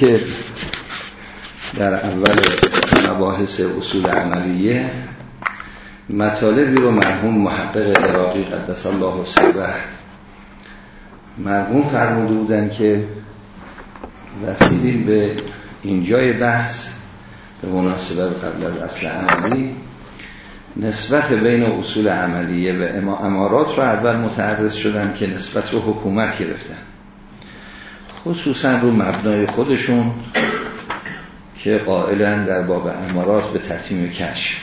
که در اول مباحث اصول عملیه مطالبی رو مرحوم محقق عراقی قدس الله سره مرحوم فرموده بودن که رسیدیم به اینجای بحث به مناسبت قبل از اصل عملی نسبت بین اصول عملیه و امارات رو اول متعرض شدن که نسبت رو حکومت گرفتن. خصوصا رو مبنای خودشون که قائلن در باب امارات به تصمیم کشف.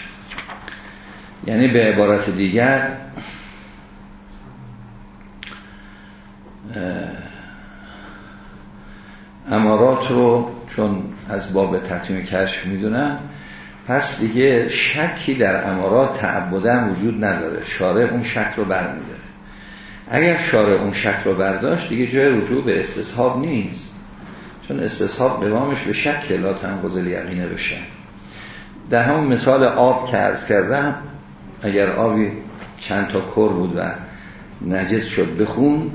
یعنی به عبارت دیگر امارات رو چون از باب تصمیم کشف می‌دونن پس دیگه شکی در امارات تعبدن وجود نداره. شارع اون شک رو برمیداره. اگر شارع اون شک رو برداشت دیگه جای رجوع به استصحاب نیست. چون استصحاب قوامش به شک لا تنقضل یقینه بشه در همون مثال آب که ارز کردم اگر آبی چند تا کر بود و نجس شد بخون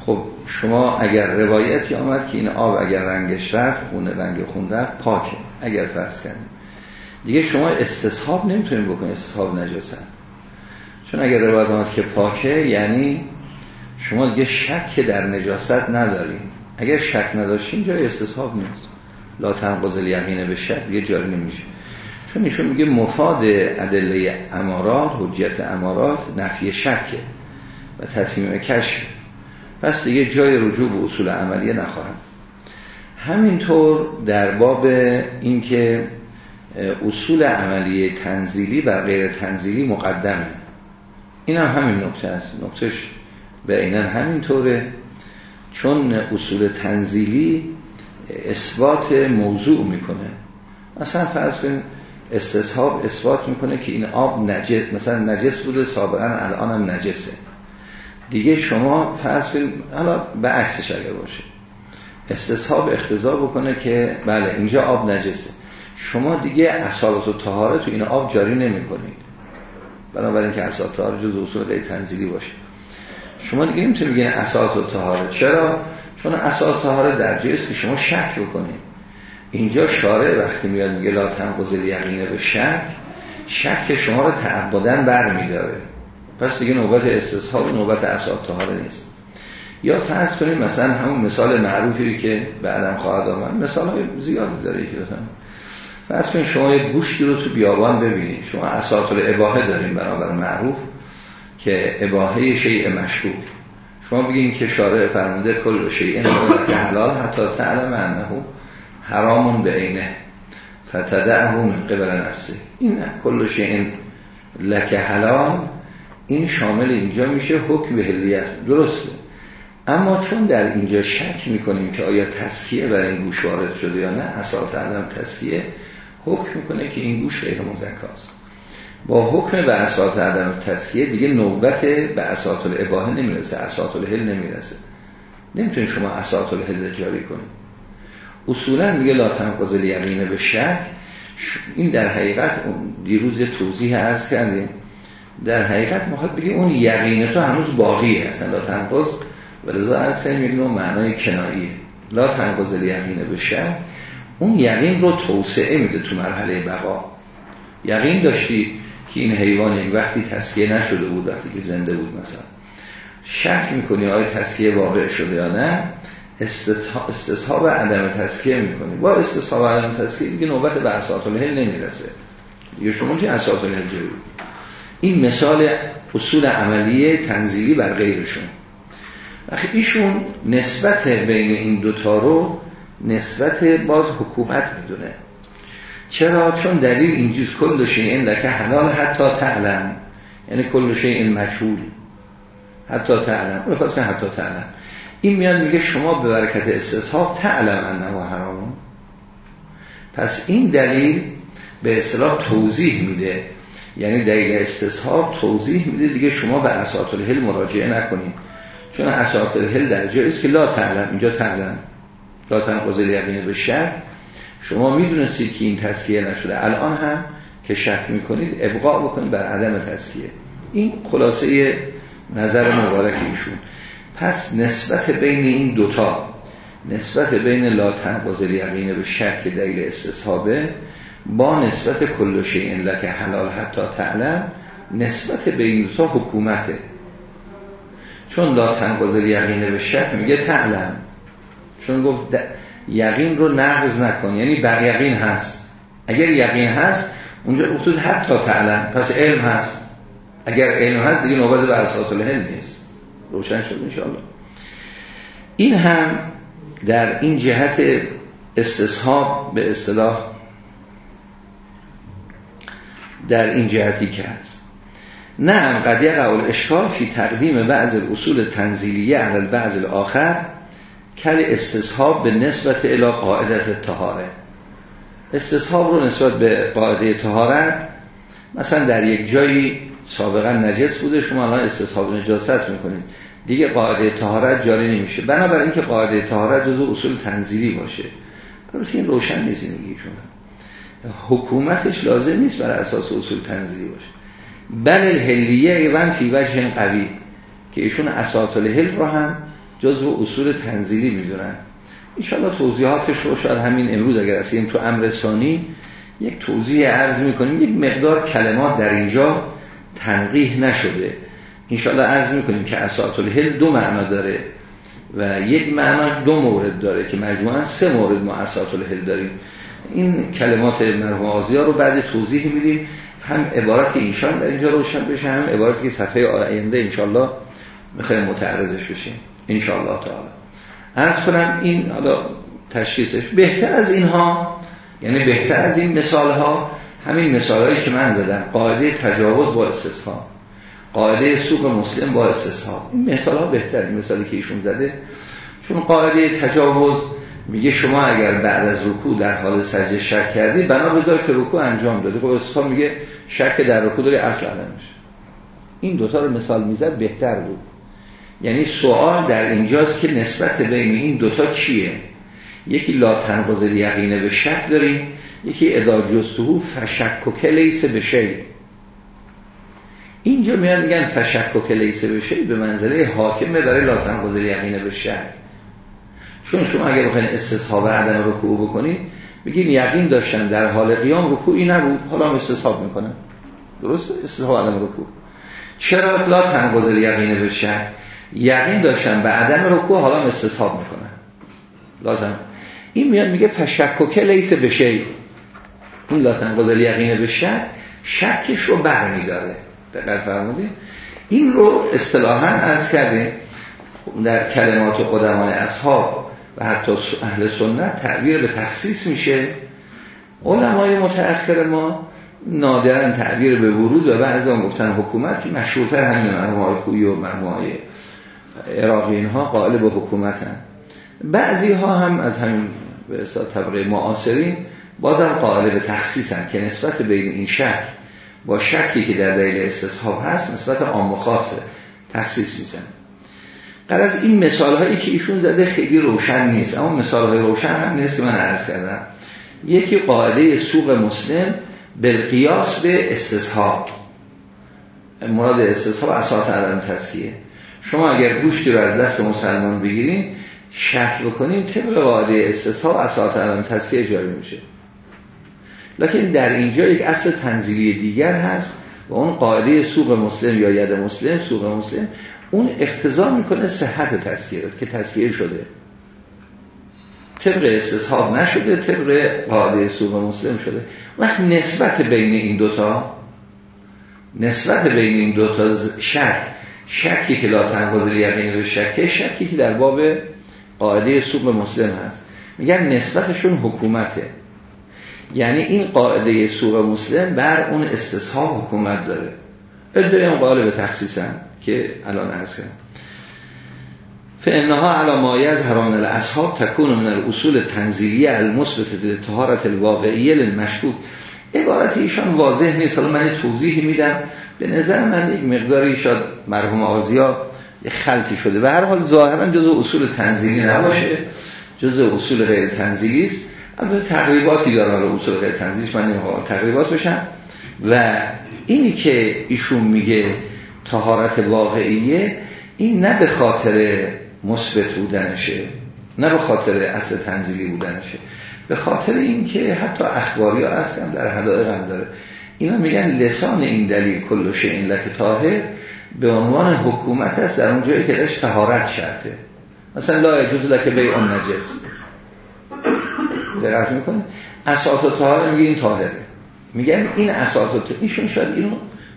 خب شما اگر روایتی آمد که این آب اگر رنگش رفت خونه رنگ خون رفت پاکه. اگر فرض کردیم. دیگه شما استصحاب نمی‌تونید بکنید استصحاب نجاست چون اگر روایت آمد که پاکه یعنی شما دیگه شک در نجاست نداریم اگر شک نداشتیم جای استصحاب نیست. لا تنقض الیقین به شک دیگه جاری نمیشه. چون ایشون میگه مفاد ادله امارات حجت امارات نفی شکه و تصمیم کشف. پس دیگه جای رجوع به اصول عملیه نخواهد. همینطور در باب اینکه اصول عملیه تنزیلی بر غیر تنزیلی مقدمه. این هم همین نکته است. نکتهش به اینن همینطوره. چون اصول تنزیلی اثبات موضوع می‌کنه. مثلا فرض کنید استصحاب اثبات می‌کنه که این آب نجس مثلا نجس بوده سابقا الان هم نجسه. دیگه شما فرض کنید حالا به عکسش اگر باشه. استصحاب اختضا بکنه که بله اینجا آب نجسه. شما دیگه اصالت و طهاره تو این آب جاری نمی کنید بنابراین که اصالت و طهاره جز اصول غیر تنزیلی باشه. شما دیگه نمی‌تونید بگین اصالت و طهاره چرا؟ چون اصالت و طهاره در جایست که شما شک بکنید اینجا شارع وقتی میاد میگه لا تنقض یقینه به شک شک شما رو تعبدن بر میداره پس دیگه نوبت استصحاب نوبت اصالت طهاره نیست. یا فرض کنید مثلا همون مثال معروفی که بعدم خواهد آمد. مثال های زیادی داره که کنید شما یه گوشتی رو تو بیابان ببینید. شما اساط الاباحه داریم بنابر معروف که اباحه شیء مشکوک شما بگین که شارع فرموده کل شیء که حلال حتی تعلم انه حرامون به اینه فتدعه من قبل نفسه. این کل شیء لکه حلال این شامل اینجا میشه حکم هلیت درسته. اما چون در اینجا شک می‌کنیم که آیا تسکیه برای این گوش وارد شده یا نه اساس عدم تسکیه حکم می‌کنه که این گوش غیر مزکاست. با حکم اساس عدم تسکیه دیگه نوبت به اساس الاباحه نمی‌رسه اساس الهل نمی‌رسه. نمی‌تونید شما اساس الهل جاری کنید اصولا میگه لا تنقض الیقین به شک. این در حقیقت دیروز توضیح عرض کردیم. در حقیقت می‌خواد بگه اون یقین تو هنوز باقیه. اصلا لا تنقض و رضا عرض کردیم اون معنای کناییه. لا تنقض الیقین به شک. اون یقین رو توسعه میده تو مرحله بقا. یقین داشتی که این حیوان یک وقتی تسکیه نشده بود وقتی که زنده بود مثلا. شک می‌کنی آیا تسکیه واقع شده یا نه؟ استصحاب عدم تسکیه می‌کنی. با استصحاب عدم تسکیه دیگه نوبت به اساط الهل نمی‌رسه. دیگه شما که اساط الهل این مثال اصول عملیه تنزیلی بر غیرشون. وقتی ایشون نسبت بین این دوتا رو نسبت باز حکومت می‌دونه. چرا؟ چون دلیل اینجوز کل شیئن لکه حلال حتی تعلم. یعنی کل شیئن مجهول. حتی تعلم. رفت حتی تعلم. این میاد میگه شما به برکت استصحاب تعلم انه حرامون پس این دلیل به اصطلاح توضیح میده. یعنی دلیل استصحاب توضیح میده دیگه شما به اساط الهل مراجعه نکنید. چون اساط الهل در جایست که لا تعلم. اینجا تعلم. لا تنقض یقینه به شک. شما می‌دونستید که این تسکیه نشده. الان هم که شک می‌کنید ابقاء بکنید بر عدم تسکیه این خلاصه نظر مبارک ایشون. پس نسبت بین این دوتا نسبت بین لا تنقض یقین به شک دلیل استصحابه با نسبت کل شیء لک حلال حتی تعلم نسبت بین دو حکومته. چون لا تنقض یقین به شک میگه تعلم. چون گفت یقین رو نقض نکن. یعنی بر یقین هست. اگر یقین هست اونجا افتود حتی تعلم. پس علم هست. اگر علم هست دیگه نوبت به اساس الهل نیست. روشن شد انشاءالله. این هم در این جهت استصحاب به اصطلاح در این جهتی که هست. نه قد یقع اشکال فی تقدیم بعض اصول تنزیلیه علی بعض آخر کل استصحاب به نسبت الى قاعدت تهاره استصحاب رو نسبت به قاعده تهارت مثلا در یک جایی سابقا نجس بوده شما الان استصحاب نجاست می‌کنید. دیگه قاعده تهارت جاری نمیشه. بنابراین که قاعده تهارت جزو اصول تنزیلی باشه. البته این روشن نیست شما. حکومتش لازم نیست برای اساس اصول تنزیلی باشه. بل الهلیه ایوان فی وجه قوی که ایشون اساط الهل رو هم جزو اصول تنزیلی می‌دونن. انشاءالله توضیحاتش رو شاید همین امروز اگر هستیم تو امر ثانی یک توضیح عرض می‌کنیم یک مقدار کلمات در اینجا تنقیح نشده. انشاءالله عرض می‌کنیم که اساط الهل دو معنا داره و یک معناش دو مورد داره که مجموعا سه مورد ما اساط الهل داریم. این کلمات مرحوم آزیا رو بعد توضیح میدیم. هم عبارت ایشان در اینجا روشن بشه هم عبارتی که صفحه آینده انشاءالله می‌خوایم متعرضش بشیم. انشاءالله تعالی. ارز کنم این حالا تشخیصش بهتر از اینها یعنی بهتر از این مثال ها همین مثال هایی که من زدم قاعده تجاوز با استثناء قاعده سوق مسلم با استثناء. این مثال ها بهتر مثالی که ایشون زده. چون قاعده تجاوز میگه شما اگر بعد از رکوع در حال سجده شک کردی بنا بذار که رکوع انجام داده. خب استثناء میگه شک در رکوع داری اصل میشه. این دوتا رو مثال می‌زد بهتر بود. یعنی سوال در اینجاست که نسبت بین این دوتا چیه؟ یکی لا تنقض یقینه به شک داریم یکی ادا جستهو فشک و کلیس به شی. اینجا میان میگن فشک و کلیس به شی به منزله حاکمه برای لا تنقض یقینه به شک. چون شما اگر بخواین استصحاب عدم رکوع بکنید بگین یقین داشتن در حال قیام رکوعی نبود حالا هم استصحاب می‌کنن. درست؟ استصحاب عدم رکوع. چرا لا تنقض یقینه به شک؟ یقین داشتن به عدم رکوع حالا استصحاب می‌کنن. لازم. این میاد میگه فشکک لیس به شی. اون لازم قضل یقین به شک شکش رو برمیداره. دقت فرمودید این رو اصطلاحا از کرده در کلمات قدمان اصحاب و حتی اهل سنت تعبیر به تخصیص میشه. علمای متأخر ما نادرن تعبیر به ورود و بعضی هم گفتن حکومت که مشهورتر همین مرموهای و مرموهای عراقیین ها قائل به حکومتن. بعضی ها هم از همین به طبقه معاصرین بازم قائل به تخصیصن که نسبت بین این شک با شکی که در دلیل استصحاب هست نسبت عام و خاصه تخصیص میزن از این مثال هایی که ایشون زده خیلی روشن نیست اما مثال های روشن هم نیست که من عرض کردم. یکی قاعده سوق مسلم بالقیاس به استصحاب. مراد استصحاب اساس علم تسکیه شما اگر گوشتی رو از دست مسلمان بگیرین شک بکنین طبق قاعده استصحاب اساس علم تسکیه جاری میشه. لکن در اینجا یک اصل تنزیلی دیگر هست و اون قاعده سوق مسلم یا ید مسلم سوق مسلم اون اختزار می‌کنه صحت تسکیه که تسکیه شده. طبق استصحاب نشده طبق قاعده سوق مسلم شده. وقت نسبت بین این دوتا نسبت بین این دوتا شک شکی که لا تنقض یقین به شکه شکی که در باب قاعده سوق مسلم هست. میگن نسبتشون حکومته. یعنی این قاعده سوق مسلم بر اون استصحاب حکومت داره. ادعای اون قائل به تخصیصن که الان عرض کردم. فانها على ما یظهر من الاصحاب تكون من الاصول تنزیلیه المثبت للطهارت الواقعیه للمشکوک. عبارت ایشان واضح نیست. حالا من توضیحی میدم. به نظر من یک مقداری شاید مرحوم آزیا خلطی شده. و هر حال ظاهرا جزء اصول تنزیلی نباشه. جزء اصول غیر تنزیلی است. البته تقریباتی داره حالا اصول غیر تنزیلی من نمی‌خوام تقریبات بشم. و اینی که ایشون میگه طهارت واقعیه این نه به خاطر مثبت بودنشه نه به خاطر اصل تنزیلی بودنشه. به خاطر اینکه حتی اخباری ها هستن در حدائق هم داره. اینا میگن لسان این دلیل کلوشه این لک تاهر به عنوان حکومت هست در اون جایی که درش تهارت شرطه. مثلا لا اجوز لک بی اون نجس درست می‌کنه اساس و تاهر میگه این تاهره میگن این اساس و ایشون شاید اینو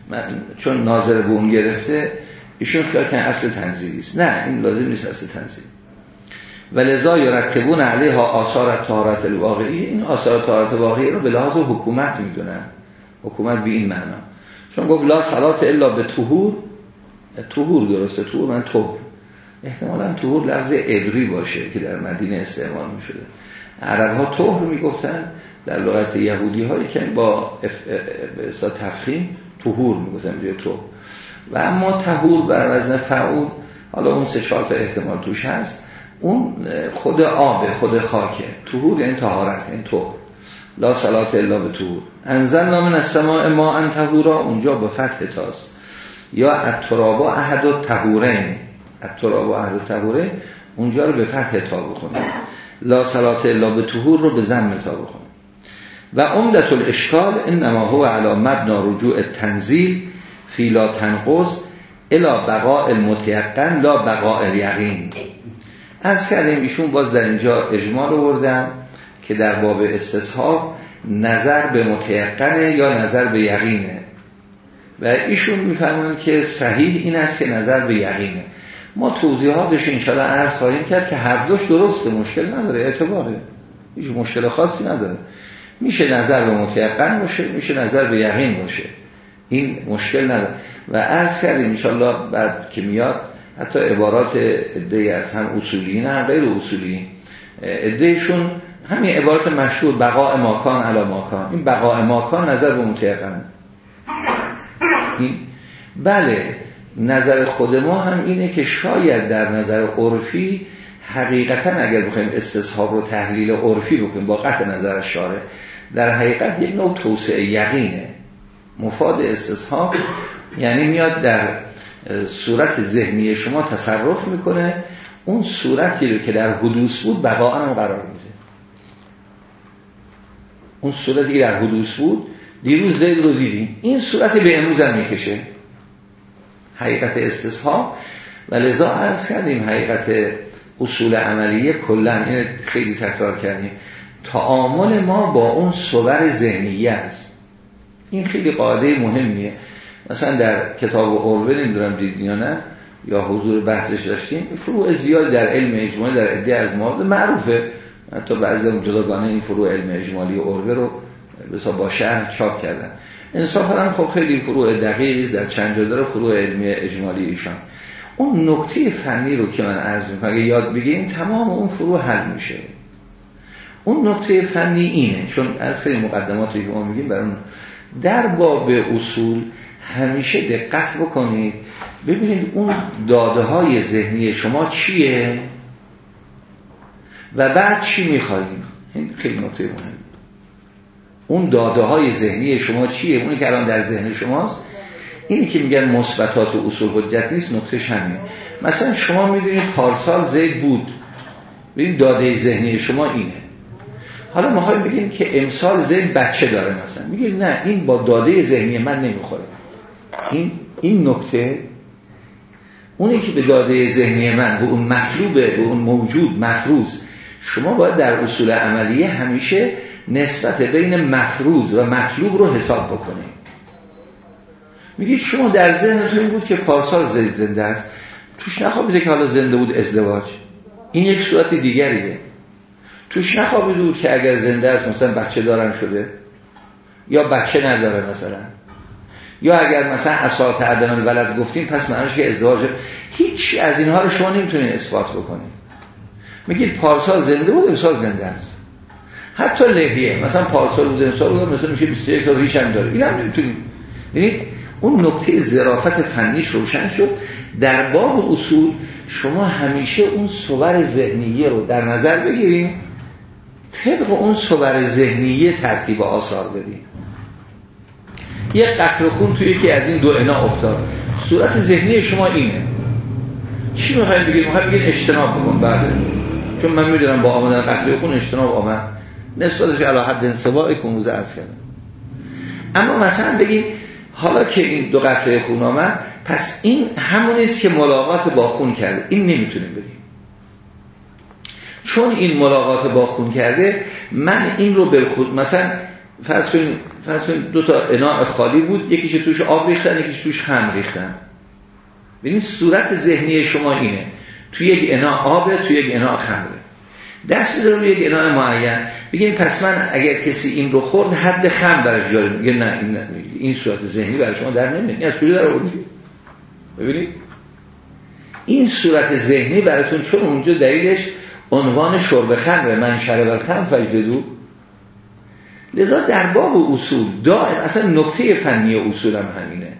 من چون ناظر اون گرفته ایشون خیال که اصل تنزیلی است. نه این لازم نیست اصل تنزیلی و لذا یرتبون علیها آثار تهارت الواقعی. این آثار تهارت واقعی رو به لحاظ حکومت می‌دونن. حکومت به این معنا. چون گفت لا صلات الا به طهور طهور درسته طهور من طهور احتمالا طهور لفظ عبری باشه که در مدینه استعمال می شده عرب ها می گفتن در لغت یهودی هایی که با اف... تفخیم طهور می گفتن و اما طهور بر وزن فعول حالا اون سه چهار احتمال توش هست. اون خود آب خود خاکه طهور یعنی طهارت این طهور لا صلات الا به انزل نام السماء ما ان طهورا. اونجا به فتح تاست یا اترابا احد و طهورین. اترابا احد و طهورین. اونجا رو به فتح تا بخونه لا صلات الا به طهور رو به زم تا بخونه و عمدت الاشکال انما هو علی مبنا رجوع تنزیل فی لا تنقض الا بقاء المتیقن لا بقاء الیقین. از کردیم ایشون باز در اینجا اجمال آوردم که در باب استصحاب نظر به متیقنه یا نظر به یقینه. و ایشون میفرمون که صحیح این است که نظر به یقینه. ما توضیحاتش انشاءالله عرض خواهیم کرد که هر دوش درسته مشکل نداره اعتباره. هیچ مشکل خاصی نداره. میشه نظر به متیقن باشه میشه نظر به یقین باشه. این مشکل نداره. و عرض کردیم انشاءالله بعد که میاد حتی عبارات ادهی از هم اصولی نه غیر اصولی. ادهشون همین عبارت مشهور بقاء ماکان علا ماکان. این بقاء ماکان نظر به این بله نظر خود ما هم اینه که شاید در نظر عرفی حقیقتا اگر بخوایم استصحاب رو تحلیل عرفی بکنیم با قطع نظر شاره در حقیقت یک نوع توسعه یقینه. مفاد استصحاب یعنی میاد در صورت ذهنی شما تصرف می‌کنه. اون صورتی رو که در حدوث بود بقا هم قرار میده اون صورتی که در حدوث بود دیروز زید رو دیدیم. این صورت به امروز هم می‌کشه. حقیقت استصحاب و لذا عرض کردیم حقیقت اصول عملیه کلا این خیلی تکرار کردیم. تعامل ما با اون صور ذهنیه است. این خیلی قاعده مهمیه. مثلا در کتاب قربه نمی‌دونم دیدین یا نه یا حضور بحثش داشتیم فروع زیاد در علم اجمالی در عده از موارد معروفه. حتی بعضی هم جداگانه این فروع علم اجمالی قربه رو با شهر چاپ کردن. انصاف هم خب خیلی فروع دقیقی در چند جا داره فروع علمی اجمالی ایشان. اون نکته فنی رو که من عرض می‌کنم اگه یاد بگیم تمام اون فروع حل میشه. اون نکته فنی اینه چون از خیلی مقدماتی که ما میگیم برای در باب اصول همیشه دقت بکنید ببینید اون داده های ذهنی شما چیه؟ و بعد چی میخواییم این خیلی نکته مهم. اون داده های ذهنی شما چیه؟ اونی که الان در ذهن شماست. اینی که میگن مثبتات و اصول حجت نیست نکته همین مثلا شما می‌دونید پارسال زید بود. ببین داده ذهنی شما اینه. حالا ما بگیم که امسال زید بچه داره مثلا. میگه نه این با داده ذهنی من نمی‌خوره. این این نکته. اونی که به داده ذهنی من به اون مطلوبه به اون موجود مفروض شما باید در اصول عملیه همیشه نسبت بین مفروض و مطلوب رو حساب بکنید. میگید شما در ذهنتون این بود که پارسال زید زنده است. توش نخوابیده که حالا زنده بود ازدواج. این یک صورت دیگریه. توش نخوابیده بود که اگر زنده است مثلا بچه دارن شده یا بچه نداره مثلا. یا اگر مثلا اسات عدم الولد گفتیم پس معنیش که ازدواج هیچ از اینها رو شما نمی‌تونید اثبات بکنید. میگید پارسال زنده بود امسال زنده است. حتی لحیه مثلا پارسال بود امسال بود مثلا میشه 21 سال هم داره. این هم نمی‌تونید یعنی اون نکته ظرافت فنیش روشن شد. در باب اصول شما همیشه اون صور ذهنیه رو در نظر بگیریم. طبق اون صور ذهنیه ترتیب آثار بدیم. یک قطر خون توی یکی از این دو انا افتاد. صورت ذهنی شما اینه. چی می‌خوایم بگیم می‌خوایم بگیم اجتناب بکن بعد. چون من می‌دونم با آمدن قطره خون اجتناب آمد. نسبتش علا حد انصباع کنوز ارز کردم اما مثلا بگیم حالا که این دو قطره خون آمد پس این همونیست که ملاقات با خون کرده. این نمی‌تونیم بگیم. چون این ملاقات با خون کرده من این رو بالخود مثلا فرض کنید دو تا اناع خالی بود یکیش توش آب ریختن یکیش توش خم ریختن. ببینید صورت ذهنی شما اینه. توی یک اناع آبه توی یک اناع خمره دست رو یک اناع معین. بگیم پس من اگر کسی این رو خورد حد خم برش جاری میگه نه این, این صورت ذهنی برای شما در نمیاد. از کجا در آوردی؟ ببینید. این صورت ذهنی براتون چون اونجا دلیلش عنوان شرب خمره من شرب خم فجددو. لذا در باب اصول دائم اصلا نکته فنی اصول هم همینه.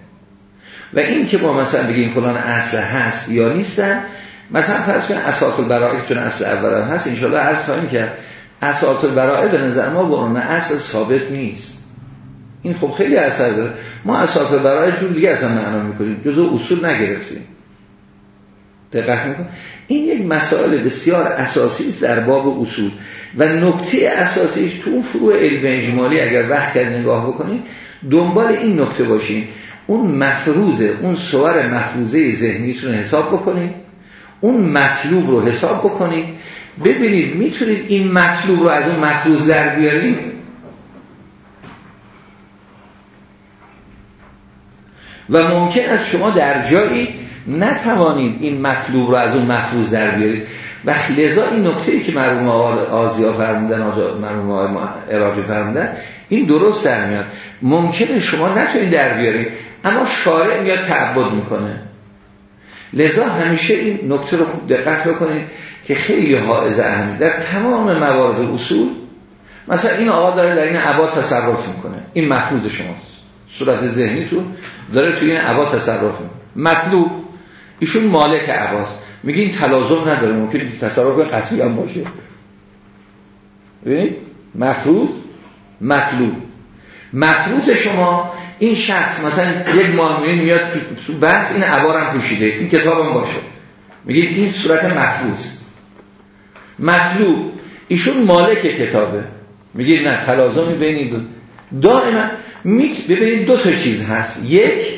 و این که با مثلا بگیم فلان اصل هست یا نیستن مثلا فرض کنید اساس البرائه چون اصل اول هم هست ان عرض خواهیم که اساس البرائه به نظر ما با اون اصل ثابت نیست. این خب خیلی اثر داره. ما اساس البرائه جور دیگه اصلا معنا می‌کنیم. جزء اصول نگرفتیم. دقت می‌کنیم این یک مسائل بسیار اساسی است در باب اصول. و نکته اساسیش تو اون فروع علم اجمالی اگر وقت کرد نگاه بکنید دنبال این نکته باشین. اون مفروضه اون صور مفروضه ذهنیتون حساب بکنید. اون مطلوب رو حساب بکنید. ببینید می‌تونید این مطلوب رو از اون مفروض در بیارید؟ و ممکن است شما در جایی نتوانید این مطلوب رو از اون مفروض در بیارید. و لذا این نکته ای که مرحوم آزیا فرمودن مرحوم اراجی فرمودن این درست در میاد. ممکنه شما نتونید در بیارید اما شارع میاد تعبد می‌کنه. لذا همیشه این نکته رو خوب دقت بکنید که خیلی حائز اهمی در تمام موارد اصول مثلا این آقا داره در این عبا تصرف می‌کنه. این مفروض شماست. صورت ذهنیتون داره توی این عبا تصرف می‌کنه. مطلوب. ایشون مالک عباست میگه این تلازم نداره. ممکنه تصرف قصی هم باشه. ببینید؟ مفروض مطلوب. مفروض شما این شخص مثلا یک ماه میاد تو بحث این عبارم پوشیده این کتابم باشه. میگه این صورت مفروض مطلوب. ایشون مالک کتابه. میگه نه تلازمی بین این دو دائما ببینید دو تا چیز هست. یک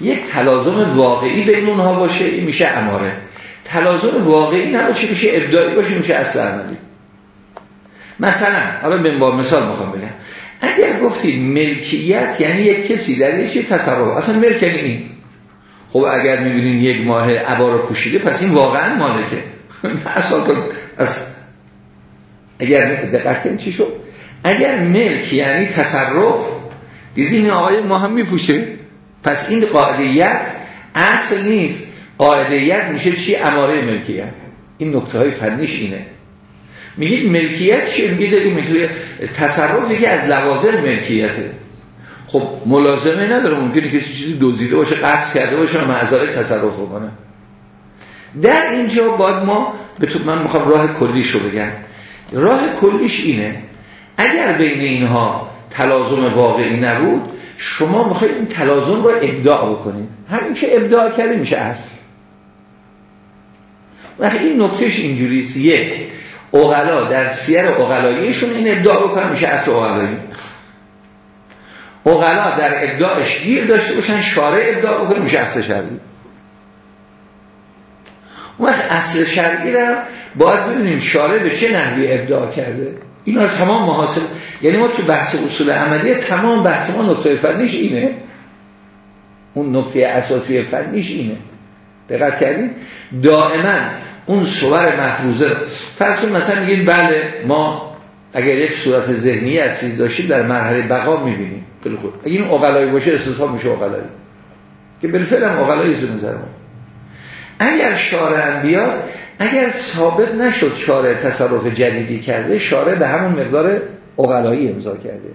یک تلازم واقعی بین اونها باشه این میشه اماره. تلازم واقعی نباشه میشه ابداعی باشه میشه عملی. مثلا حالا به مثال می‌خوام بگم. اگر گفتید ملکیت یعنی یک کسی در یک تصرف. اصلا ملک یعنی این. خب اگر می‌بینین یک ماه عبا رو پوشیده پس این واقعا مالکه. اصلا از اگر دقت کنید چی شد؟ اگر ملک یعنی تصرف دیدین آقای ما هم میپوشه؟ پس این قاعدیت اصل نیست. قاعدیت میشه چی؟ اماره ملکیت. این نکته های فنیش اینه. میگید ملکیت چیه؟ میگید داریم تصرف که از لوازم ملکیته. خب ملازمه نداره ممکنه کسی چیزی دزدیده باشه قصد کرده باشه و معذاره تصرف بکنه. در اینجا باید ما به تو من می‌خوام راه کلیش رو بگم. راه کلیش اینه اگر بین اینها تلازم واقعی نبود شما می‌خواید این تلازم رو ابداع بکنید. همین که ابداع کرده میشه اصل. وقتی این نکتهش اینجوریست یک اغلا در سیر اغلاییشون این ابداع بکنن میشه اصل اغلایی اغلا در ابداعش گیر داشته باشن شارع ابداع بکنه میشه اصل شرعی. اون وقت اصل شرعی را باید ببینیم شارع به چه نحوی ابداع کرده. اینا تمام محاصل یعنی ما تو بحث اصول عملیه تمام بحث ما نکته فنیش اینه. اون نکته اساسی فنیش اینه. دقت کردید؟ دائما اون صور مفروضه فرض مثلا میگین بله ما اگر یک صورت ذهنی از داشتیم در مرحله بقا می‌بینیم. خیلی خوب. اگه این اقلایی باشه استصحاب میشه اقلایی که بالفعل هم اقلایی به نظر ما اگر شارع بیاد اگر ثابت نشد شارع تصرف جدیدی کرده شارع به همون مقدار اقلایی امضا کرده.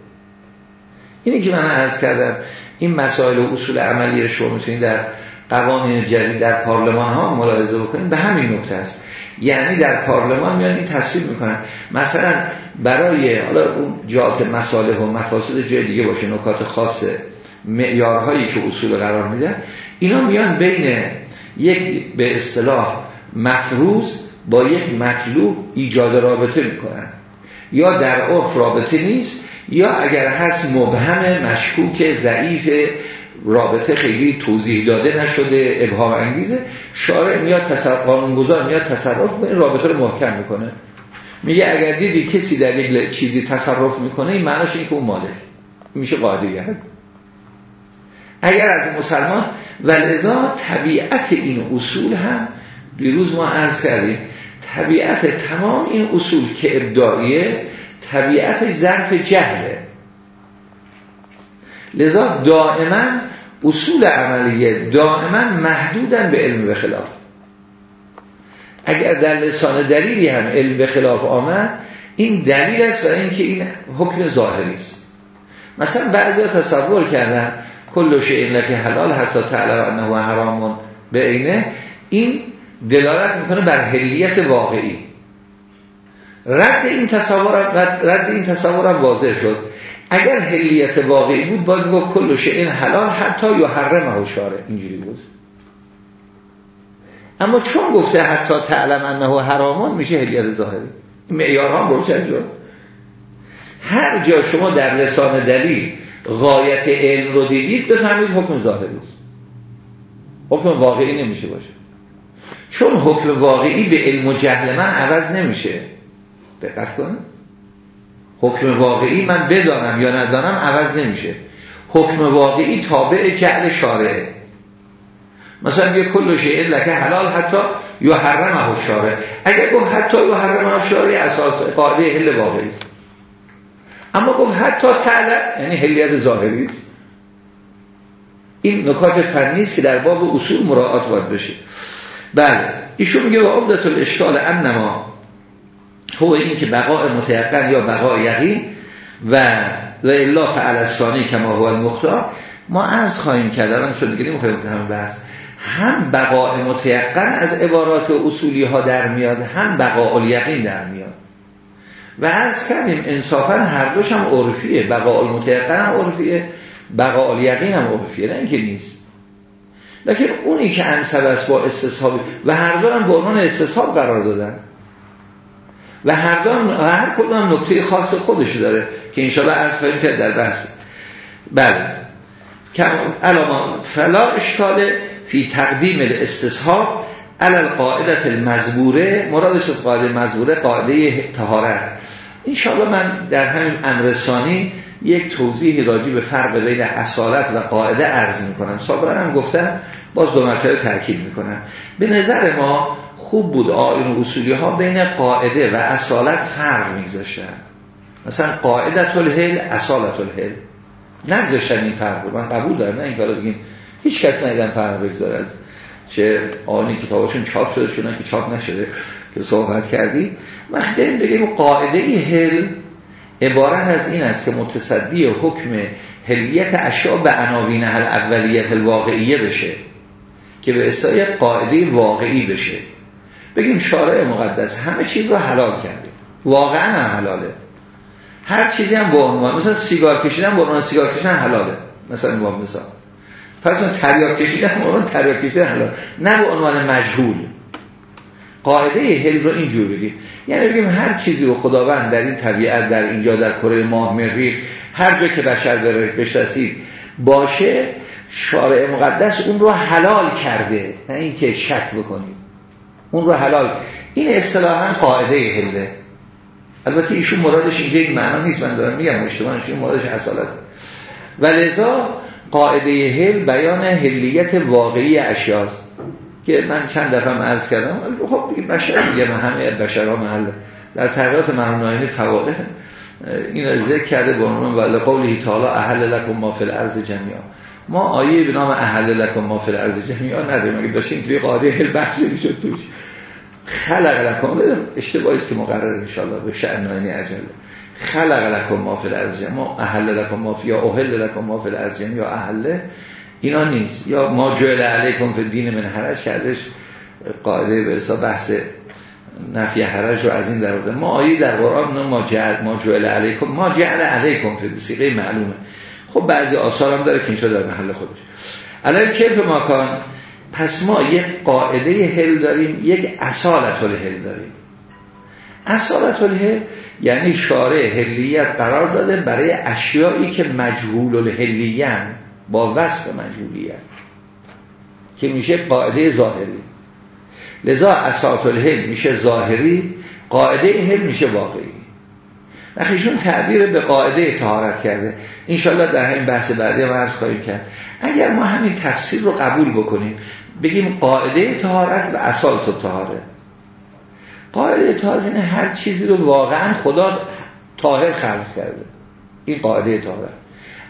اینی که من عرض کردم این مسائل و اصول عملی رو شما می‌تونید در قوانین جدید در پارلمان ها ملاحظه بکنید به همین نکته است. یعنی در پارلمان میان این تصویر می‌کنن. مثلا برای حالا اون جهات مصالح و مفاسد جای دیگه باشه نکات خاص معیارهایی که اصول قرار میدن اینا میان بین یک به اصطلاح مفروض با یک مطلوب ایجاد رابطه می‌کنن. یا در عرف رابطه نیست یا اگر هست مبهم مشکوک ضعیف رابطه خیلی توضیح داده نشده ابهام انگیزه شارع میاد تصرف قانونگذار میاد تصرف این رابطه رو محکم می‌کنه. میگه اگر دیدی کسی در یک چیزی تصرف می‌کنه این معناش این که اون مالک. میشه قاعده اگر از مسلمان و لذا طبیعت این اصول هم دیروز ما عرض کردیم. طبیعت تمام این اصول که ابداعیه طبیعت ظرف جهله. لذا دائما اصول عملیه دائما محدودن به علم به خلاف. اگر در لسان دلیلی هم علم به خلاف آمد این دلیل است برای اینکه این حکم ظاهری است. مثلا بعضی تصور کردن کل شیء که حلال حتی تعلم انه حرام به اینه این دلالت می‌کنه بر حلیت واقعی. رد این تصور رد این تصور واضح شد. اگر حلیت واقعی بود باید با کل شیء حلال حتی یا حرمه شاره اینجوری بود. اما چون گفته حتی تعلم انه حرامان میشه حلیت ظاهری. معیارها روشن شد هر جا شما در لسان دلیل غایت علم رو دیدید بفهمید حکم ظاهری است. حکم واقعی نمیشه باشه. چون حکم واقعی به علم و جهل من عوض نمیشه. دقت کن حکم واقعی من بدانم یا ندانم عوض نمیشه. حکم واقعی تابع جهل شارعه. مثلا یه کل شیء لکه حلال حتی یا حرمه شارع اگر گفت حتی یا حرمه شارع اساس قاعده حل واقعی. اما گفت حتی تعلق یعنی حلیت ظاهری است. این نکات فنی که در باب اصول مراعات باید بشه. بله ایشون میگه و عبدت الاشکال انما هو این که بقاء متیقن یا بقاء یقین و و الا فعل کما هو المختار ما عرض خواهیم کرد الان شد دیگه نمی‌خوایم همین بحث. هم بقاء متیقن از عبارات و اصولی ها در میاد هم بقاء الیقین در میاد. و عرض کردیم انصافا هر دوش هم عرفیه. بقاء المتیقن هم عرفیه بقاء الیقین هم عرفیه. نه اینکه نیست. لیکن اونی که انصب است با استصحابی و هر دو هم به عنوان استصحاب قرار دادن. و هر هر کدوم نکته خاص خودش داره که انشاءالله عرض خواهیم کرد در بحث. بله. علامه فلا اشکال فی تقدیم الاستصحاب علل قاعدت المزبوره. مرادش از قاعده مزبوره قاعده تهارت انشاءالله من در همین امرسانی یک توضیح راجی به فرق بین اصالت و قاعده عرض می‌کنم. سابقا هم گفتم باز دو مرتبه ترکیب می‌کنم. به نظر ما خوب بود. آین اصولی ها بین قاعده و اصالت فرق میگذاشتن مثلا قاعدت الهل اصالت الهل نگذاشتن این فرق رو. من قبول دارم نه این کارو بگین هیچ کس نیدن فرق بگذارد چه آنی کتابشون چاپ شده شدن که چاپ نشده که صحبت کردی. وقتی بگیم قاعده ای هل عبارت از این است که متصدی حکم هلیت اشیاء به عناوین هل اولیت الواقعیه بشه که به اصطلاح قاعده واقعی بشه. بگیم شارع مقدس همه چیز رو حلال کرده واقعا هم حلاله. هر چیزی هم با عنوان مثلا سیگار کشیدن با عنوان سیگار کشیدن حلاله. مثلا با مثال. فرض تریاک کشیدن با عنوان تریاک کشیدن حلال. نه به عنوان مجهول. قاعده هل رو اینجور بگیم. یعنی بگیم هر چیزی رو خداوند در این طبیعت در اینجا در کره ماه مریخ هر جا که بشر داره بشناسید باشه شارع مقدس اون رو حلال کرده. نه اینکه شک بکنید اون رو حلال. این اصطلاحا قاعده هله البته ایشون مرادش اینجا این معنا نیست من دارم میگم اشتباهش این مرادش اصالت. و لذا قاعده هل بیان هلیت واقعی اشیاست که من چند دفعه عرض کردم. خب دیگه بشر میگه همه بشرها محل. در تغییرات مرحوم فواده این ذکر کرده به عنوان و قوله تعالی اهل لکم ما فی الارض جميعا ما آیه به نام اهل لکم ما فی الارض جميعا نداریم. اگه داشتیم توی قاعده هل بحثی می‌شد توش. خلق لکم اشتباهی است که مقرر ان شاء الله به شأن عجله. خلق لکم ما فی الارض ما اهل لکم ما فی یا اهل لکم ما فی الارض یا اهل اینا نیست. یا ما جعل علیکم فی دین من حرج ازش قاعده به حساب بحث نفی حرج رو از این در ما آیه در قرآن ما جعل ما جعل علیکم ما جعل علیکم فی معلومه. خب بعضی آثار هم داره که اینجا در محل خودش. الان کیف ماکان پس ما یک قاعده هل داریم یک اصالت الهل داریم. اصالت الهل یعنی شارع هلیت قرار داده برای اشیایی که مجهول الهلیان با وصف مجهولیت که میشه قاعده ظاهری. لذا اساط الهل میشه ظاهری قاعده هل میشه واقعی. وقتیشون تعبیر به قاعده تهارت کرده. انشالله در همین بحث بعدی هم عرض خواهیم کرد. اگر ما همین تفسیر رو قبول بکنیم بگیم قاعده تهارت و اساط تهاره قاعده تهارت یعنی هر چیزی رو واقعا خدا طاهر خلق کرده. این قاعده تهارت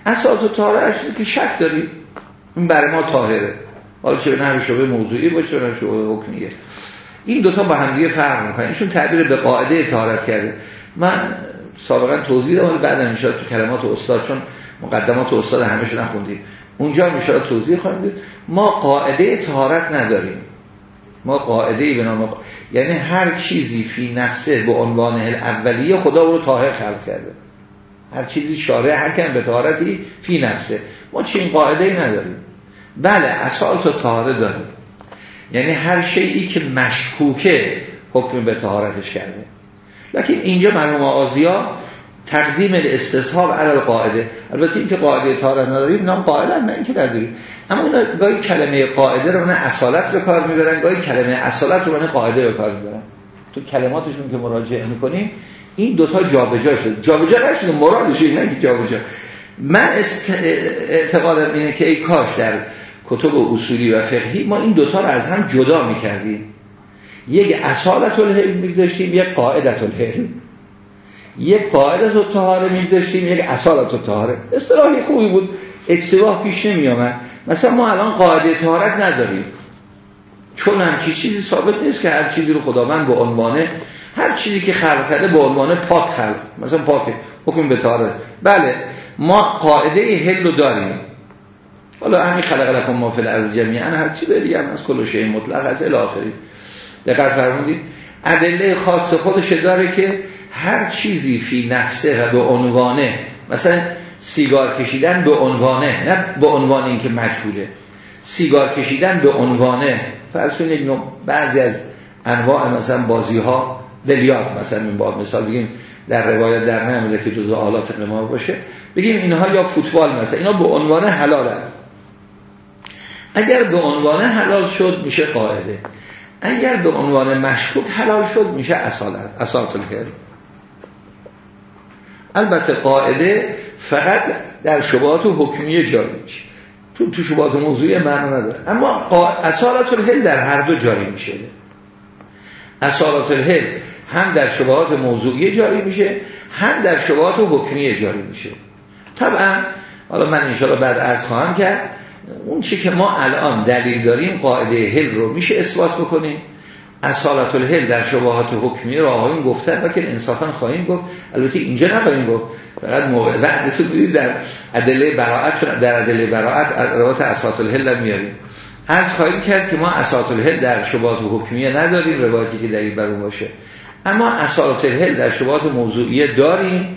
اساس تهارت که شک داریم این برای ما طاهره. حالا چه به شبه موضوعی باشه نه شبه حکمیه این دوتا با هم دیگه فرق می‌کنن ایشون تعبیر به قاعده تهارت کرده. من سابقا توضیح دادم بعد انشاء تو کلمات استاد چون مقدمات استاد همه شدن خوندیم اونجا میشه توضیح خواهیم دید ما قاعده تهارت نداریم. ما قاعده به نام یعنی هر چیزی فی نفسه به عنوان اولیه خدا رو طاهر خلق کرده. هر چیزی شارع حکم به طهارتی فی نفسه. ما چین قاعده نداریم. بله اساس و طهاره داریم. یعنی هر شیعی که مشکوکه حکم به طهارتش کرده. لکن اینجا مرحوم آزیا تقدیم استصحاب علی قاعده البته اینکه قاعده طهارت نداریم نام قاعده نه اینکه نداریم. اما اونا گاهی کلمه قاعده رو نه اصالت به کار می‌برن گاهی کلمه اصالت رو نه قاعده به کار می‌برن. تو کلماتشون که مراجعه می‌کنیم این دوتا جابجا شده. جابجا نشده مرادش نه که جابجا. من اعتقادم اینه که ای کاش در کتب اصولی و فقهی ما این دوتا رو از هم جدا می‌کردیم. یک اصالت الهی میگذاشتیم یک قاعدت الهی یک قاعدت الطهاره میگذاشتیم یک اصالت الطهاره اصطلاحی خوبی بود. اشتباه پیش نمی آمد مثلا ما الان قاعده طهارت نداریم. چون همچی چیزی ثابت نیست که هر چیزی رو خداوند به عنوان هر چیزی که خلق کرده به عنوان پاک خلق. مثلا پاک حکم به طهارت. بله ما قاعده هل رو داریم. حالا همین خلق لکن ما فی الارض جمیعا هر چی داری هم از کل مطلق از الی آخری. دقت فرمودید. ادله خاص خودش داره که هر چیزی فی نفسه و به عنوانه مثلا سیگار کشیدن به عنوانه نه به عنوان اینکه مجهوله. سیگار کشیدن به عنوانه فرض کنید بعضی از انواع مثلا بازی ها بلیارد مثلا این باب مثال بگیم در روایت در نمیده که جزء آلات قمار باشه. بگیم اینها یا فوتبال مثلا اینا به عنوان حلال هست. اگر به عنوان حلال شد میشه قاعده. اگر به عنوان مشکوک حلال شد میشه اصالت اصالت الهر البته قاعده فقط در شبهات حکمیه جاری میشه. چون تو شبهات موضوعی معنا نداره. اما اصالت الهل در هر دو جاری میشه. اصالت الهل هم در شبهات موضوعی جاری میشه هم در شبهات حکمیه جاری میشه. طبعا حالا من انشاءالله بعد عرض خواهم کرد اون چی که ما الان دلیل داریم قاعده هل رو میشه اثبات بکنیم. اصالت الهل در شبهات حکمی رو آقایون گفتن و که انصافا خواهیم گفت. البته اینجا نخواهیم گفت. فقط موقع بودید در ادله براعت در ادله براعت روات اصالت الهل هم میاریم. عرض خواهیم کرد که ما اصالت الهل در شبهات حکمیه نداریم روایتی که دلیل بر اون باشه. اما اصالت الهل در شبهات موضوعیه داریم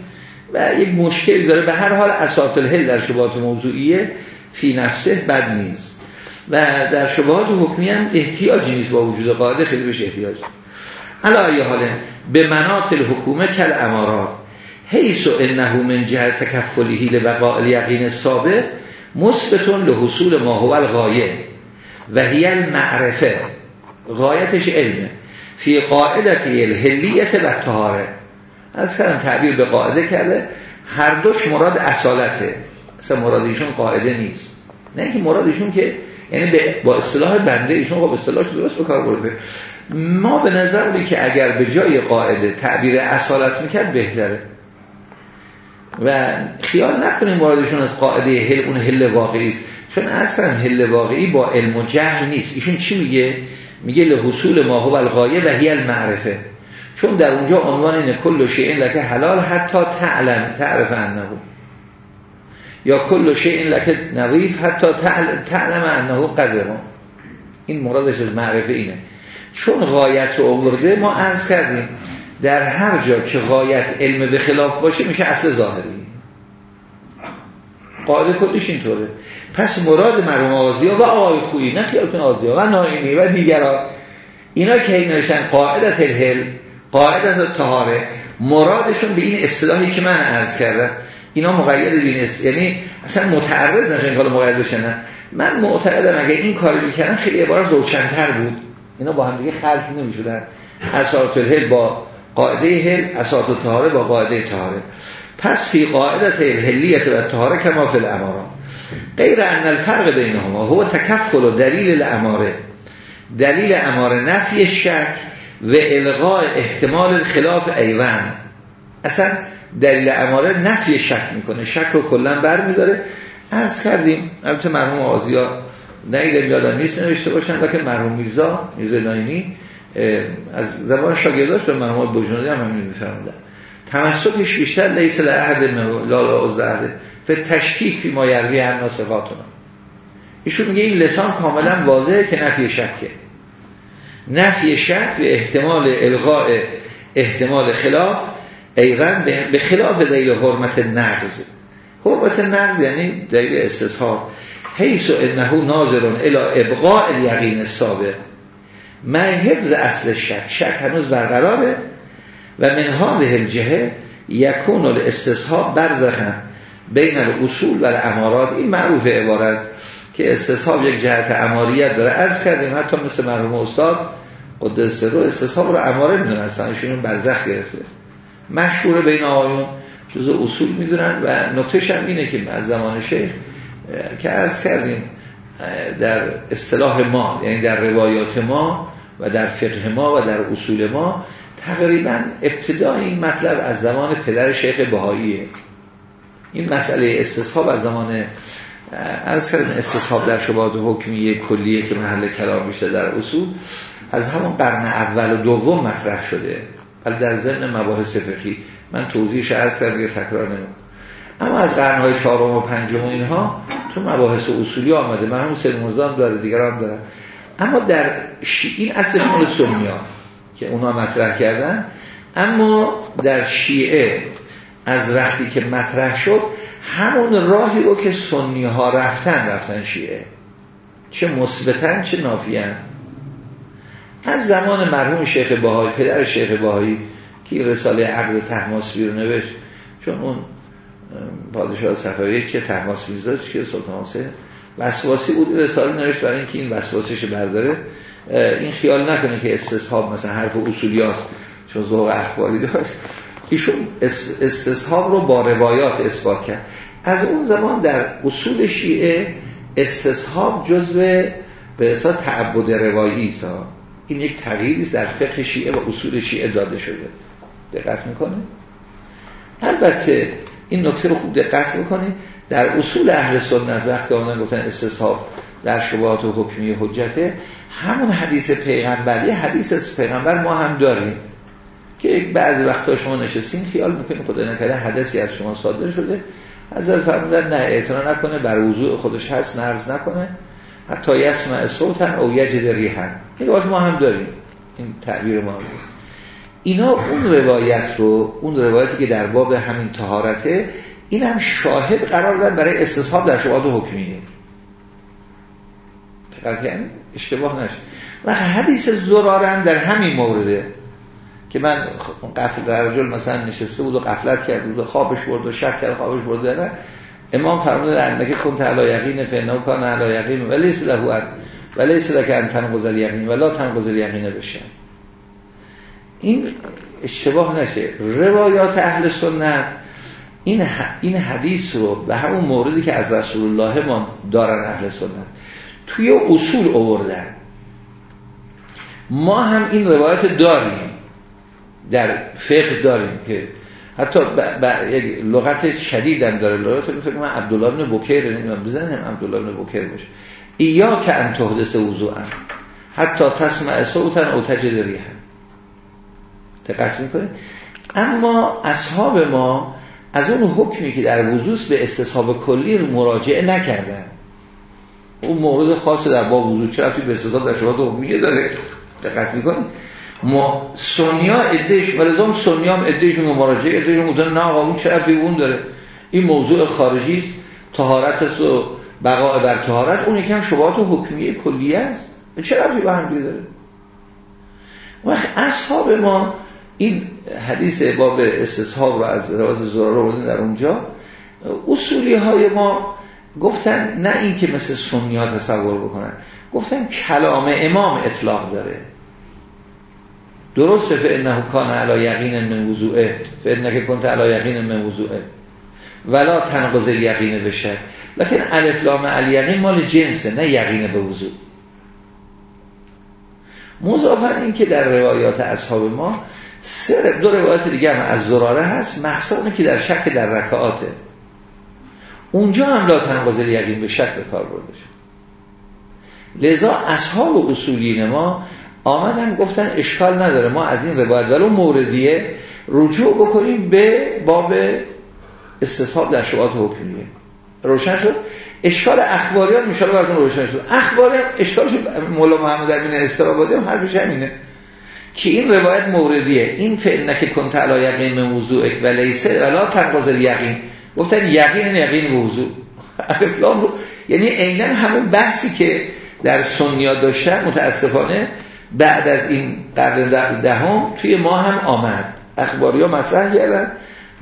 و یک مشکلی داره. به هر حال اصالت الهل در شبهات موضوعیه. فی نفسه بد نیست. و در شبهات حکمی هم احتیاجی نیست با وجود قاعده خیلی بهش احتیاج علا حاله به مناط الحکومه کل امارات حیث و انه من جهت تکفلی لوقاء الیقین سابق مثبتون لحصول ما هو الغایه و هی المعرفه. غایتش علمه. فی قاعدتی الهلیت و تهاره از کردم تعبیر به قاعده کرده هر دوش مراد اصالته. اصلا مرادشون قاعده نیست. نه اینکه مرادشون که یعنی با اصطلاح بنده ایشون با اصطلاحش درست به کار برده. ما به نظر که اگر به جای قاعده تعبیر اصالت می‌کرد بهتره. و خیال نکنیم مرادشون از قاعده هل اون هل واقعی است. چون اصلا هل واقعی با علم و جهل نیست. ایشون چی میگه؟ میگه لحصول ما هو الغایه و هی المعرفه. چون در اونجا عنوان اینه کل شیء لکه حلال حتی تعلم. تعرف انه. یا کل شیء لکه نظیف حتی تعلم انه قدرون این مرادش از معرفه اینه. چون غایت رو آورده ما عرض کردیم در هر جا که غایت علم به خلاف باشه میشه اصل ظاهری. قاعده کلش اینطوره. پس مراد مرحوم آزیا و آقای خویی نه خیالتون آزیا و ناینی و دیگران. اینا که این نوشتن قاعدت الهل قاعدت تهاره مرادشون به این اصطلاحی که من عرض کردم. اینا مقید این یعنی اصلا متعرض نشن حالا مقید بشن من معتقدم اگه این کاری می‌کردن خیلی عبارت روشنتر بود. اینا با هم دیگه خلط نمی‌شدن. اساس الهل با قاعده هل اساس تهاره با قاعده تهاره پس فی قاعدت الهلیت و تهاره کما فی الاماره غیر ان الفرق بینهما هو تکفل و دلیل الاماره. دلیل اماره نفی شک و الغاء احتمال خلاف ایوان. اصلا دلیل اماره نفی شک می‌کنه. شک رو کلا بر میداره عرض کردیم البته مرحوم آزیا نیدم یادم نیست نوشته باشن که مرحوم میرزا میرزا ناینی از زبان شاگرداش به مرحوم بجنودی هم همین میفرمودن. تمسکش بیشتر لیس لعهد لا عهد به تشکیک فی ما یروی هم صفاتنا. ایشون میگه این لسان کاملا واضحه که نفی شکه. نفی شک به احتمال الغاء احتمال خلاف ایضا به خلاف دلیل حرمت نقض حرمت نقض یعنی دلیل استصحاب حیث و انه ناظرون الى ابقاء الیقین السابق ما حفظ اصل شک. شک هنوز برقراره. و من هذه الجهه یکون الاستصحاب برزخن بین الاصول و الامارات. این معروف عبارت که استصحاب یک جهت اماریت داره. عرض کردیم حتی مثل مرحوم استاد قدس رو استصحاب رو اماره می‌دونستن. ایشون برزخ گرفته. مشهور بین آقایون جز اصول می‌دونن و نکتهش هم اینه که از زمان شیخ که عرض کردیم در اصطلاح ما یعنی در روایات ما و در فقه ما و در اصول ما تقریبا ابتدای این مطلب از زمان پدر شیخ بهاییه. این مسئله استصحاب از زمان از کردیم استصحاب در شباهات حکمیه کلیه که محل کلام میشه در اصول از همون قرن اول و دوم مطرح شده. ولی در ضمن مباحث فقهی من توضیحش عرض کردم تکرار نمیم اما از قرنهای چهارم و پنجم و اینها تو مباحث اصولی آمده. من همون سر هم داره دیگر هم داره اما در این اصلش مال سنیا که اونا مطرح کردن. اما در شیعه از وقتی که مطرح شد همون راهی رو که سنی ها رفتن رفتن شیعه. چه مثبتن چه نافیان از زمان مرحوم شیخ باهایی پدر شیخ باهایی که رساله عقد تحماسبی رو نوشت چون اون پادشاه صفوی که تحماس میزاش که سلطان حسین وسواسی بود رساله نوشت برای اینکه این وسواسش برداره. این خیال نکنه که استصحاب مثلا حرف اصولی هست چون ذوق اخباری داشت. ایشون استصحاب رو با روایات اثبات کرد. از اون زمان در اصول شیعه استصحاب جزو به اصلا تعبد روایی است. این یک تغییری در فقه شیعه و اصول شیعه داده شده. دقت می‌کنه؟ البته این نکته رو خوب دقت می‌کنه در اصول اهل سنت وقتی آنها گفتن استصحاب در شبهات و حکمی حجته همون حدیث پیغمبری حدیث از پیغمبر ما هم داریم که بعضی وقتا شما نشستین خیال می‌کنید خدا نکرده حدثی از شما صادر شده. از فرمودن نه اعتنا نکنه بر وضوع خودش هست نرز نکنه. حتی یسمع صوتن او یجد ریحن. این روایت ما هم داریم. این تعبیر ما هم. اینا اون روایت رو اون روایتی که در باب همین تهارته این هم شاهد قرار دادن برای استصحاب در شبهات حکمیه یعنی اشتباه نشه. و حدیث زراره هم در همین مورده که من قفل در رجل مثلا نشسته بود و قفلت کرد بود و خوابش برد و شک کرد خوابش برد نه. امام فرموده اندک کنت علا یقین فنو کان علا یقین ولیس له ولیس لك ان تنقض یقین ولا تنقض یقین بشه این اشتباه نشه. روایات اهل سنت این این حدیث رو به همون موردی که از رسول الله ما دارن اهل سنت توی اصول آوردن. ما هم این روایت داریم در فقه داریم که حتی یک لغت شدید هم داره. لغت فکر من عبدالله بن بکر نمی‌دونم بزنیم عبدالله بن بکر باشه. ایا که ان تحدث وضوعا. حتی تسمع صوتا او تجد ریحا. دقت می‌کنه اما اصحاب ما از اون حکمی که در وضوع به استصحاب کلی مراجعه نکردن. اون مورد خاص در باب وضوع چرا به استصحاب در شبهات حکمیه داره. دقت می‌کنه ما سنیا ادهش ولزام سنیا هم ادهشون رو مراجعه ادهشون بودن نه آقا اون چه اون داره. این موضوع خارجی است. تهارت و بقاء بر تهارت اون یکم شبهات و حکمیه کلیه است. چه رفتی به هم داره؟ وقت اصحاب ما این حدیث باب استصحاب رو از روایت زراره رو در اونجا. اصولی های ما گفتن نه این که مثل سنیا تصور بکنن. گفتن کلام امام اطلاق داره. درسته فانه کان علی یقین من وضوعه. فانک کنت علی یقین من وضوعه. ولا تنقض یقین بشه لکن الف لام الیقین مال جنسه نه یقین به وضوع. مضافن این که در روایات اصحاب ما سه دو روایت دیگه هم از زراره هست. مقصد که در شک در رکعاته. اونجا هم لا تنقض یقین به شک به کار برده شد. لذا اصحاب اصولین ما آمدن گفتن اشکال نداره ما از این روایت ولو موردیه رجوع بکنیم به باب استصحاب در شبهات حکمیه. روشن شد؟ اشکال اخباریان میشاله براتون روشن شد. اخباریان اشکال مولا محمد امین استرابادی هم حرفش همینه. که این روایت موردیه. این فعل که کنت علا یقین موضوع و لیسه ولا تنقض یقین گفتن یقین یقین موضوع رو یعنی عینا همون بحثی که در سنیا داشتن متاسفانه بعد از این قرن دهم توی ما هم آمد. اخباری ها مطرح کردن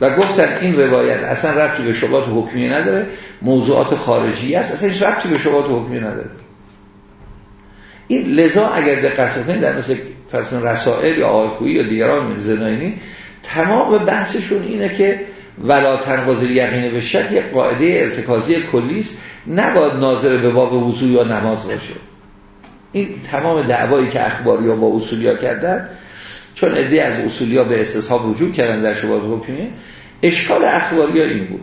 و گفتن این روایت اصلا ربطی به شبات حکمی نداره. موضوعات خارجی است اصلا هیچ ربطی به شبات حکمی نداره. این لذا اگر دقت کنید در مثل فرض رسائل یا آیکویی یا دیگران زناینی تمام بحثشون اینه که ولا تنقض یقین به شک یک قاعده ارتکازی کلی است نباید ناظر به باب وضوع یا نماز باشه. این تمام دعوایی که اخباری ها با اصولیا کردن چون عده از اصولیا به استصحاب رجوع کردن در شبات حکمی اشکال اخباری ها این بود.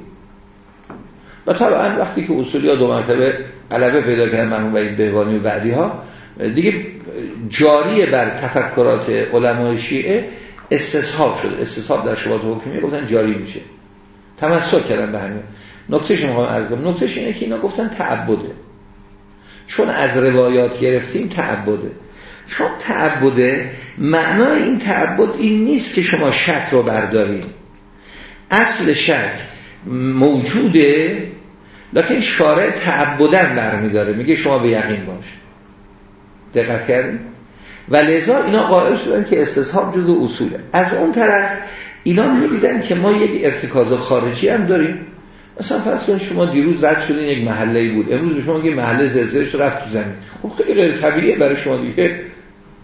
و طبعا وقتی که اصولیا دو مرتبه غلبه پیدا کردن مرحوم و این بهوانی و بعدی ها دیگه جاری بر تفکرات علمای شیعه استصحاب شده استصحاب در شبات حکمی گفتن جاری میشه. تمسک کردن به همین. نکتهش می‌خوام از نکتهش اینه که اینا گفتن تعبده. چون از روایات گرفتیم تعبده. چون تعبده معنای این تعبد این نیست که شما شک رو برداریم اصل شک موجوده لکن شارع تعبدن برمیداره. میگه شما به یقین باش. دقت کردیم و لذا اینا قائل شدن که استصحاب جزو اصوله. از اون طرف اینا می‌دیدن که ما یک ارتکاز خارجی هم داریم. مثلا فرض شما دیروز رد شدین یک محله بود. امروز به شما یه محله زلزلش رفت تو زمین. خب خیلی غیر طبیعیه برای شما دیگه.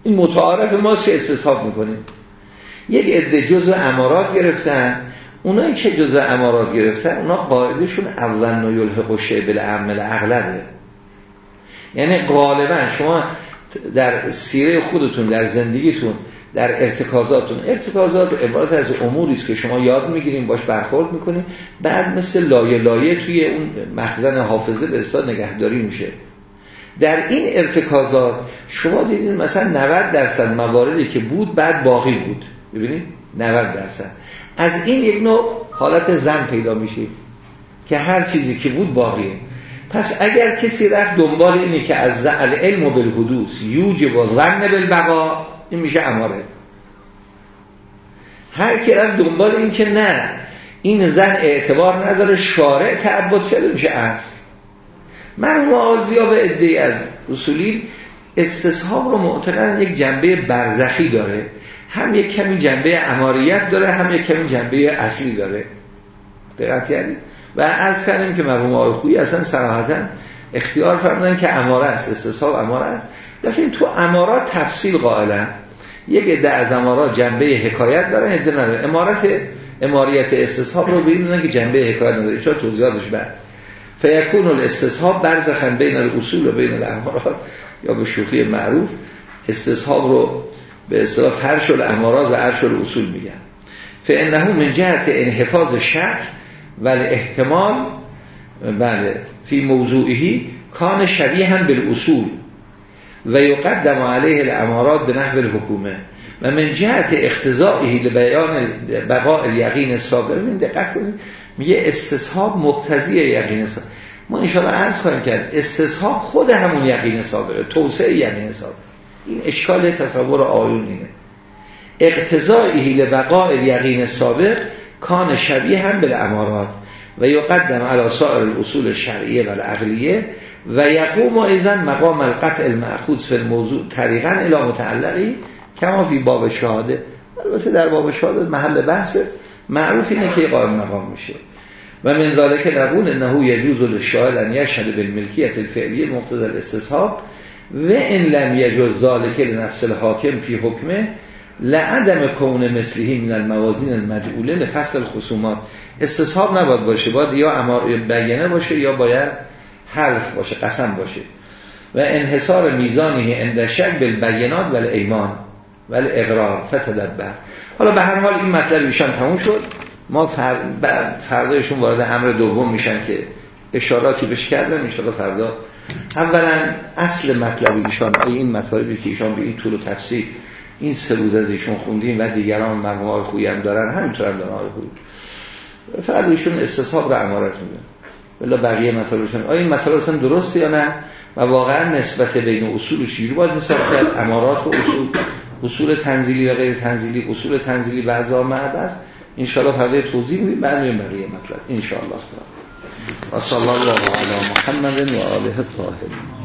این متعارف ما چه استصحاب می‌کنیم؟ یک عده جزء امارات گرفتن. اونایی که جزء امارات گرفتن اونا قاعدشون اول و یلحق و شعبل عمل اغلبه. یعنی غالبا شما در سیره خودتون در زندگیتون در ارتکازاتون. ارتکازات عبارت از اموری است که شما یاد می‌گیریم باش برخورد می‌کنیم. بعد مثل لایه لایه توی اون مخزن حافظه به اصطلاح نگهداری میشه. در این ارتکازات شما دیدین مثلا 90 درصد مواردی که بود بعد باقی بود. ببینید 90 درصد. از این یک نوع حالت زن پیدا میشه که هر چیزی که بود باقیه. پس اگر کسی رفت دنبال اینه که از علم و بالحدوث یوجب و ظن بالبقا این میشه اماره. هر کی رفت دنبال این که نه این زن اعتبار نداره شارع تعبد کرده میشه اصل مرحوم آزیا به ادهی از اصولی استصحاب رو معتقدن یک جنبه برزخی داره. هم یک کمی جنبه اماریت داره هم یک کمی جنبه اصلی داره. دقت کردید؟ و از کردیم که مرحوم آقای خویی اصلا صراحتا اختیار فرمودن که اماره است استصحاب اماره است. لیکن تو امارات تفصیل قائلن یک عده از امارات جنبه حکایت دارن عده نداره امارت اماریت استصحاب رو ببینن که جنبه حکایت نداره. چرا توضیحاتش بعد فیکون الاستصحاب برزخن بین الاصول و بین الامارات یا به شوخی معروف. استصحاب رو به اصطلاح فرش الامارات و عرش الاصول میگن. فانه من جهت انحفاظ شک و احتمال بله فی موضوعی کان شبیه هم بالاصول. و یقدم علیه الامارات به نحو الحکومه. و من جهت اختزائه لبیان بقاء الیقین صابر من دقت کنید میگه استصحاب مقتضی یقین صابر ما انشاءالله عرض خواهیم کرد استصحاب خود همون یقین صابره توسعه یقین صابر این اشکال تصور آیون اینه. اقتضائه لبقاء الیقین سابق کان شبیه هم به امارات و یقدم علی سائر الاصول شرعیه و العقلیه و یقوم ایزن مقام القطع المأخوذ فی الموضوع طریقا الى متعلقی کما فی باب شهاده البته در باب شهاده محل بحث معروف اینه که قائم مقام میشه. و من ذالک نقول انه یجوز للشاهد ان یشهد بالملکیت الفعلیه مقتضى الاستصحاب و ان لم یجوز ذالک لنفس الحاکم فی حکمه لعدم کون مثلی من الموازین المجعوله لفصل الخصومات. استصحاب نباید باشه. باید یا امار بیانه باشه یا باید حرف باشه قسم باشه. و انحصار میزانی اندشک بالبینات ولی ایمان ولی اقرار فتدبر. حالا به هر حال این مطلب ایشان تموم شد. ما فردایشون وارد امر دوم میشن که اشاراتی بهش کردن انشاءالله فردا. اولا اصل مطلب ایشان این مطالبی که ایشان به این طول و تفسیر این سه روز از ایشون خوندیم و دیگران مرموم های خویی هم دارن همینطور هم دارن خویی. فقط ایشون استصحاب رو امارت میدن بلا بقیه مطالبشون آیا این مطالب اصلا درسته یا نه؟ و واقعا نسبت بین اصول و شیرو باید حساب کرد. امارات و اصول اصول تنزیلی و غیر تنزیلی اصول تنزیلی بعضا معد است. انشاءالله فردا توضیح میدیم بعد بقیه مطلب. انشاءالله. و صلی الله علی محمد و آله الطاهرین